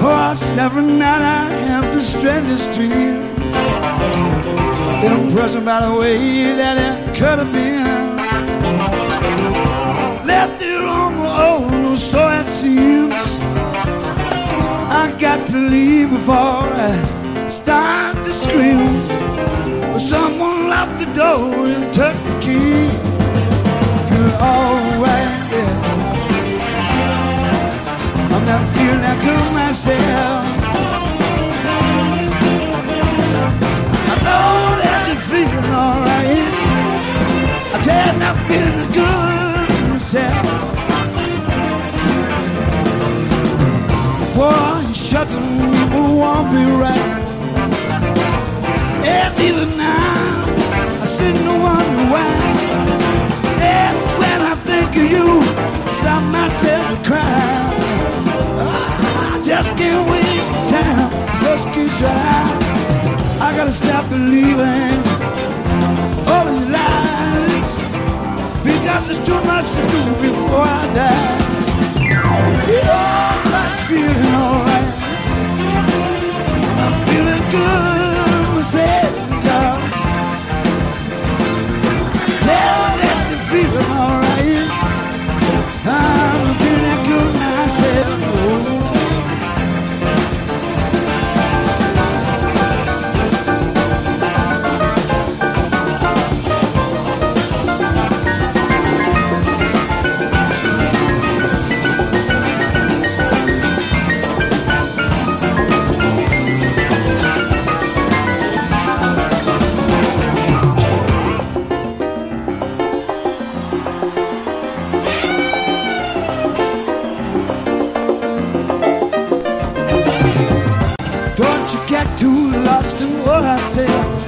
course, every night I have the strangest dream. Impressed by the way that it could have been. Left it on the old, so it seems. I got to leave before I start to scream. Someone locked the door and took the key. Feel alright, I know that you're feeling alright. I'm not feeling good won't be right. And even now, Just too lost in what I said.